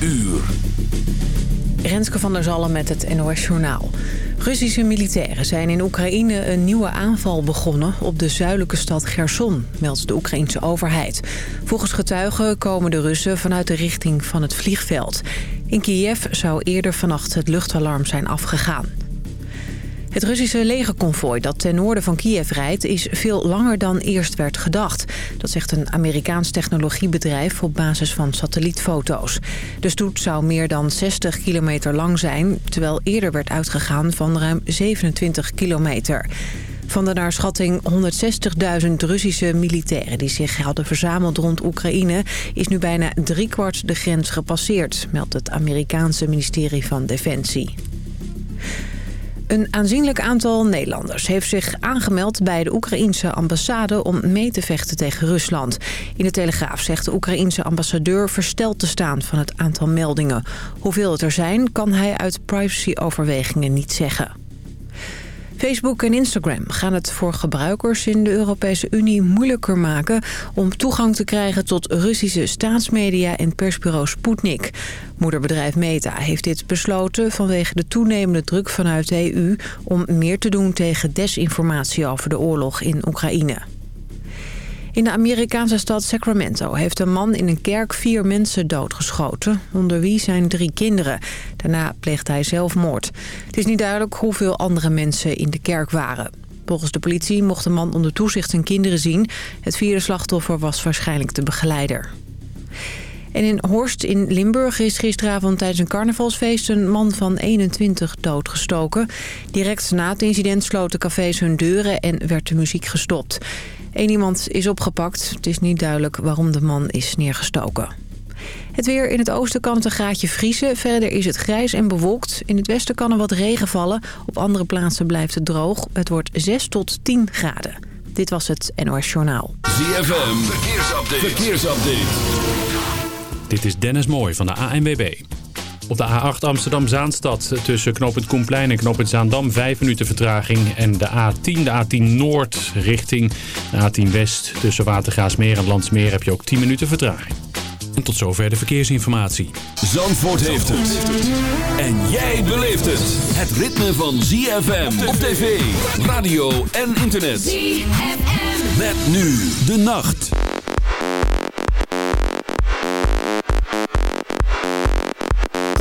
uur. Renske van der Zallen met het NOS Journaal. Russische militairen zijn in Oekraïne een nieuwe aanval begonnen... op de zuidelijke stad Gerson, meldt de Oekraïnse overheid. Volgens getuigen komen de Russen vanuit de richting van het vliegveld. In Kiev zou eerder vannacht het luchtalarm zijn afgegaan. Het Russische legerconvooi dat ten noorden van Kiev rijdt... is veel langer dan eerst werd gedacht. Dat zegt een Amerikaans technologiebedrijf op basis van satellietfoto's. De stoet zou meer dan 60 kilometer lang zijn... terwijl eerder werd uitgegaan van ruim 27 kilometer. Van de naar schatting 160.000 Russische militairen die zich hadden verzameld rond Oekraïne... is nu bijna driekwart de grens gepasseerd, meldt het Amerikaanse ministerie van Defensie. Een aanzienlijk aantal Nederlanders heeft zich aangemeld bij de Oekraïense ambassade om mee te vechten tegen Rusland. In de Telegraaf zegt de Oekraïense ambassadeur versteld te staan van het aantal meldingen. Hoeveel het er zijn kan hij uit privacyoverwegingen niet zeggen. Facebook en Instagram gaan het voor gebruikers in de Europese Unie moeilijker maken... om toegang te krijgen tot Russische staatsmedia en persbureau Sputnik. Moederbedrijf Meta heeft dit besloten vanwege de toenemende druk vanuit de EU... om meer te doen tegen desinformatie over de oorlog in Oekraïne. In de Amerikaanse stad Sacramento heeft een man in een kerk vier mensen doodgeschoten. Onder wie zijn drie kinderen. Daarna pleegt hij zelfmoord. Het is niet duidelijk hoeveel andere mensen in de kerk waren. Volgens de politie mocht de man onder toezicht zijn kinderen zien. Het vierde slachtoffer was waarschijnlijk de begeleider. En in Horst in Limburg is gisteravond tijdens een carnavalsfeest een man van 21 doodgestoken. Direct na het incident sloten cafés hun deuren en werd de muziek gestopt. Eén iemand is opgepakt. Het is niet duidelijk waarom de man is neergestoken. Het weer in het oosten kan een graadje vriezen. Verder is het grijs en bewolkt. In het westen kan er wat regen vallen. Op andere plaatsen blijft het droog. Het wordt 6 tot 10 graden. Dit was het NOS Journaal. ZFM, verkeersupdate. verkeersupdate. Dit is Dennis Mooij van de ANWB. Op de A8 Amsterdam-Zaanstad tussen knooppunt Koenplein en knooppunt Zaandam 5 minuten vertraging. En de A10, de A10 Noord richting de A10 West tussen Watergaasmeer en Landsmeer heb je ook 10 minuten vertraging. En tot zover de verkeersinformatie. Zandvoort heeft het. En jij beleeft het. Het ritme van ZFM op tv, radio en internet. ZFM. Met nu de nacht.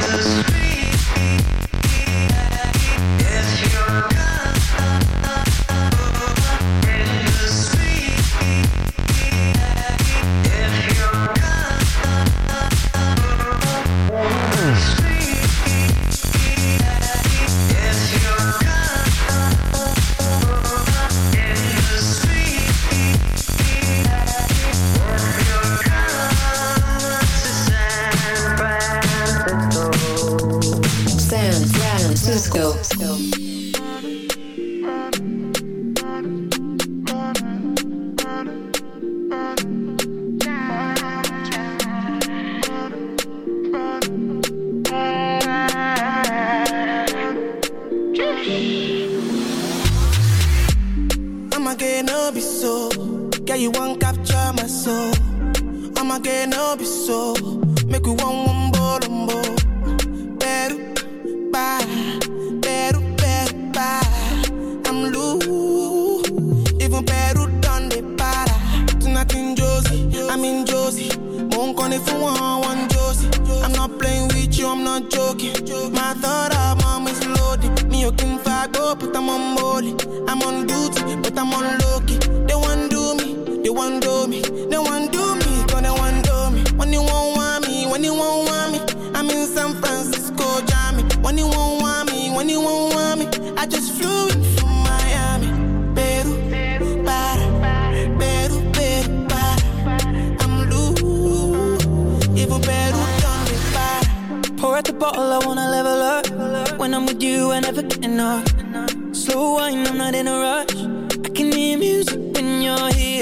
matters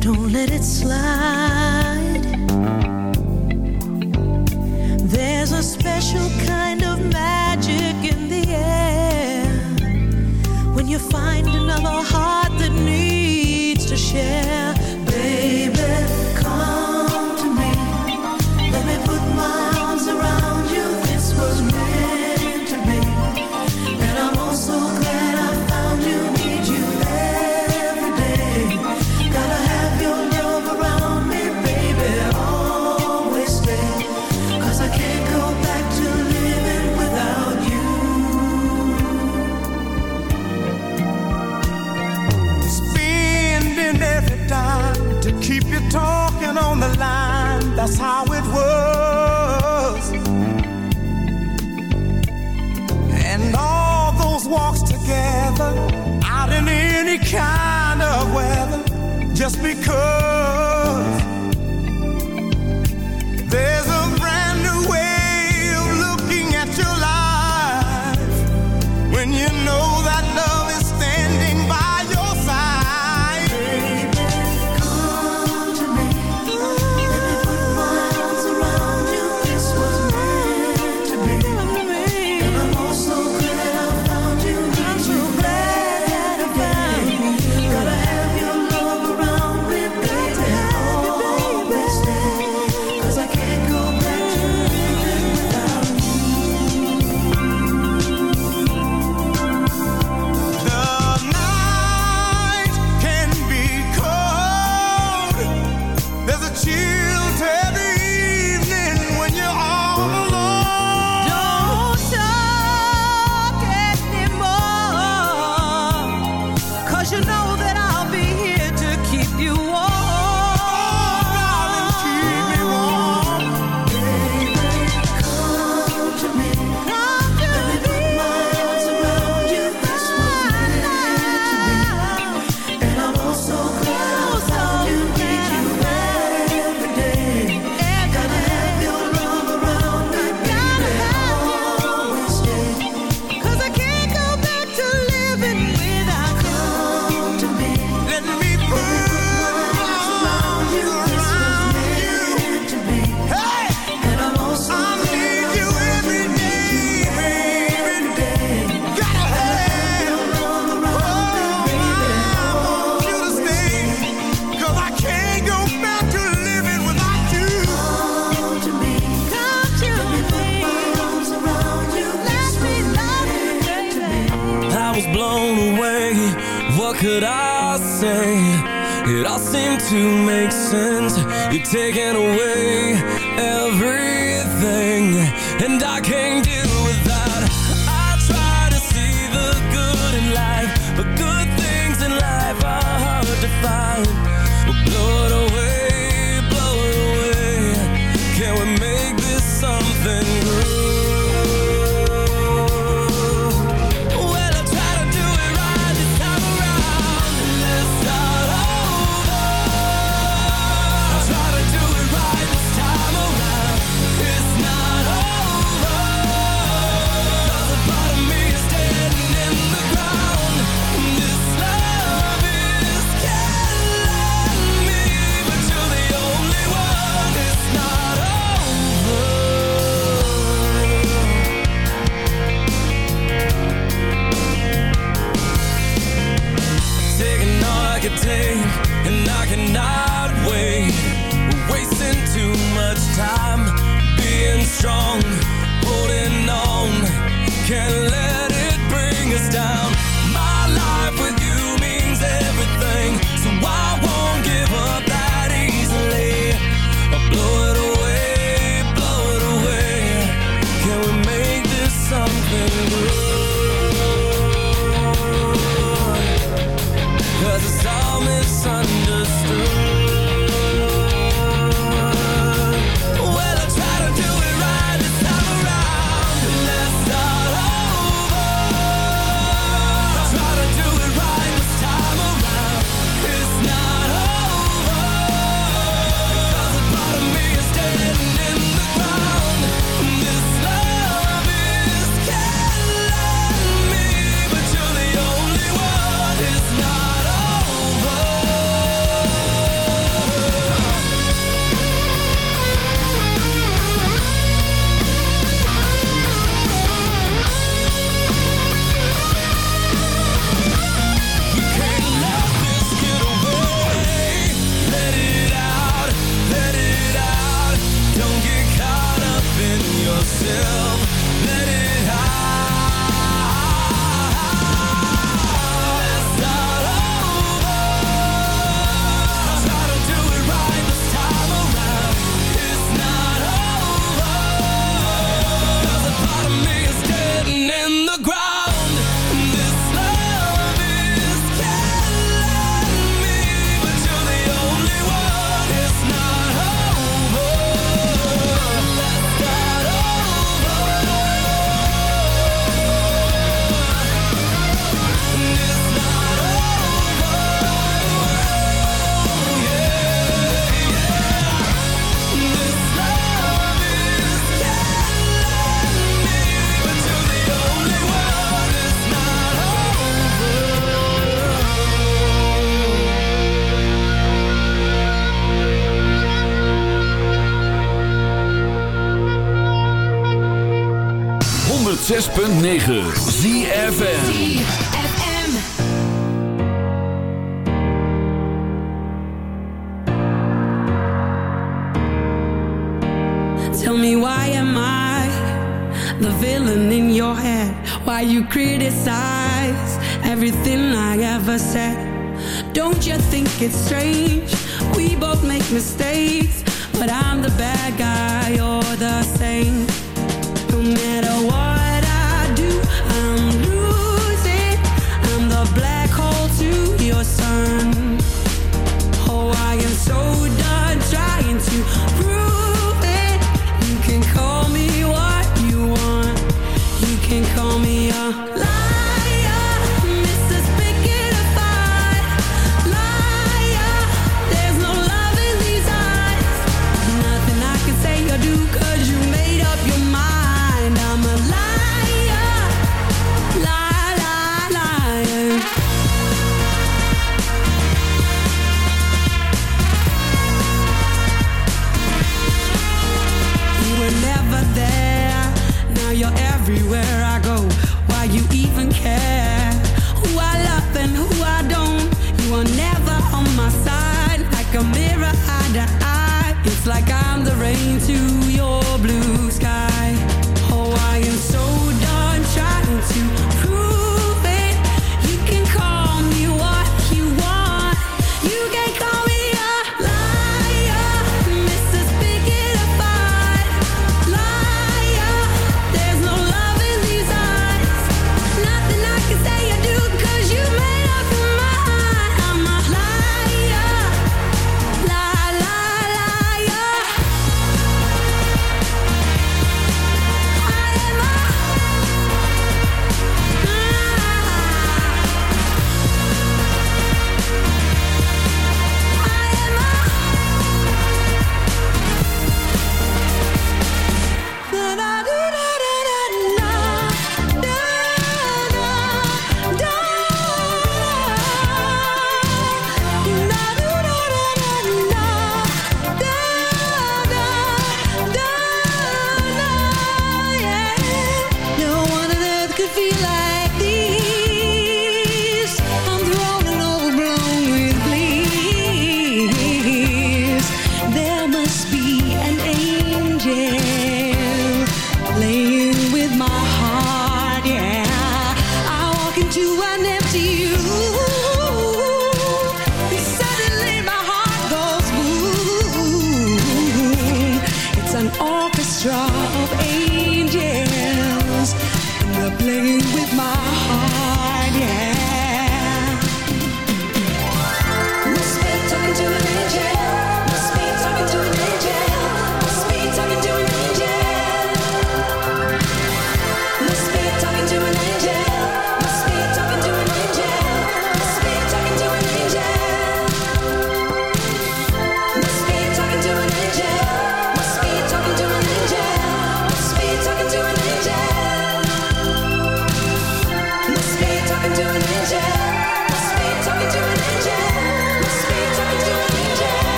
Don't let it slide. There's a special kind of magic in the air when you find another heart. just because 106.9 ZFN Tell me why am I the villain in your head? Why you criticize everything I ever said? Don't you think it's strange?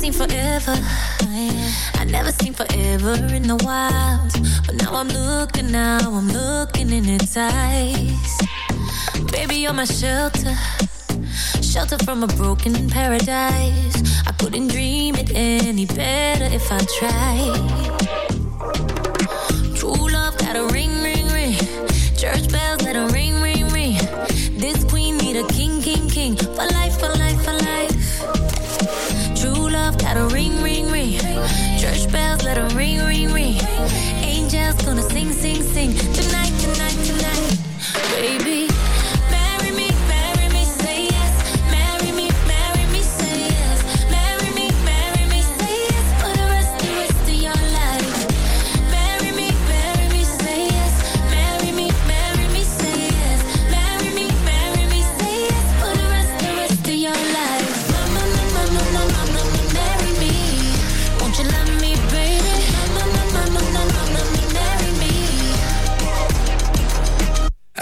seen forever. I never seen forever in the wild. But now I'm looking, now I'm looking in its eyes. Baby, you're my shelter. Shelter from a broken paradise. I couldn't dream it any better if I tried.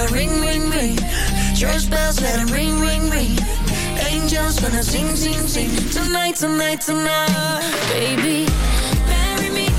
let it ring, ring, ring. Church bells, let it ring, ring, ring. Angels wanna sing, sing, sing. Tonight, tonight, tonight. Baby, marry me.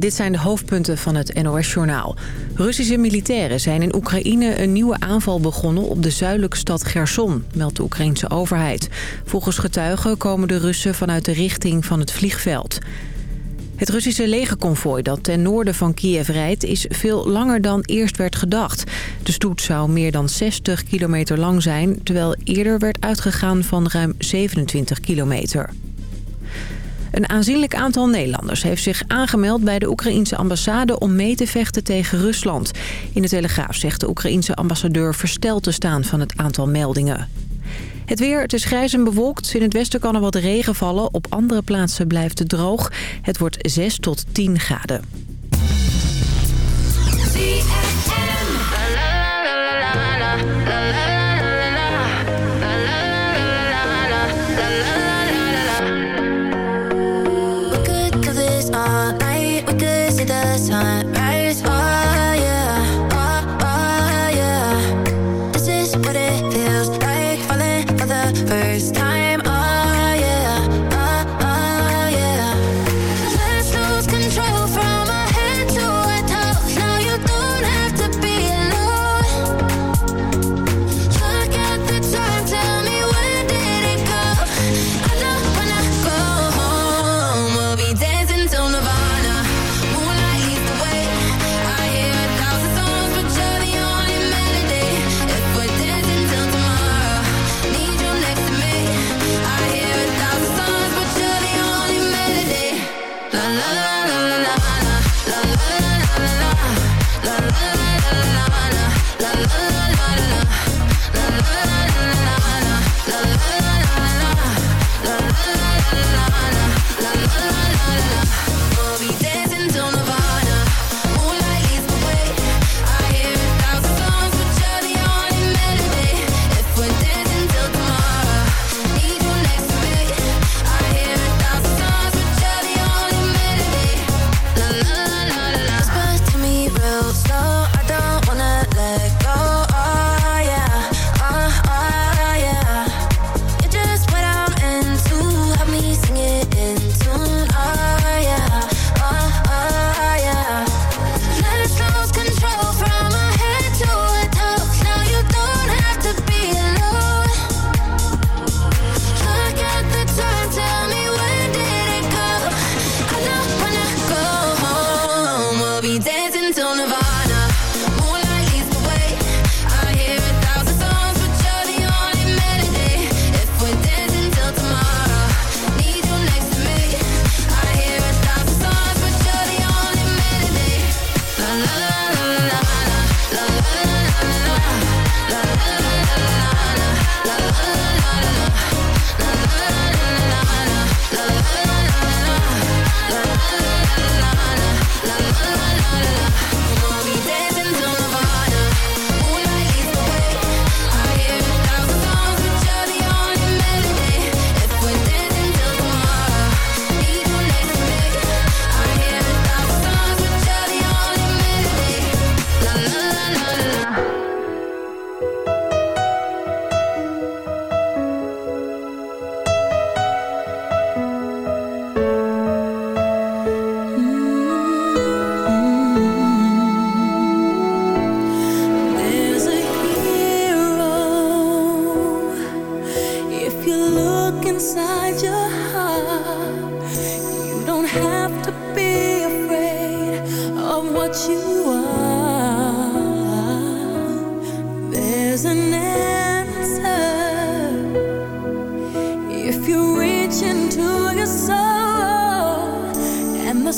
dit zijn de hoofdpunten van het NOS-journaal. Russische militairen zijn in Oekraïne een nieuwe aanval begonnen op de zuidelijke stad Gerson, meldt de Oekraïnse overheid. Volgens getuigen komen de Russen vanuit de richting van het vliegveld. Het Russische legerconvooi dat ten noorden van Kiev rijdt... is veel langer dan eerst werd gedacht. De stoet zou meer dan 60 kilometer lang zijn... terwijl eerder werd uitgegaan van ruim 27 kilometer. Een aanzienlijk aantal Nederlanders heeft zich aangemeld bij de Oekraïense ambassade om mee te vechten tegen Rusland. In de Telegraaf zegt de Oekraïense ambassadeur versteld te staan van het aantal meldingen. Het weer, het is grijs en bewolkt. In het westen kan er wat regen vallen. Op andere plaatsen blijft het droog. Het wordt 6 tot 10 graden.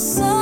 sun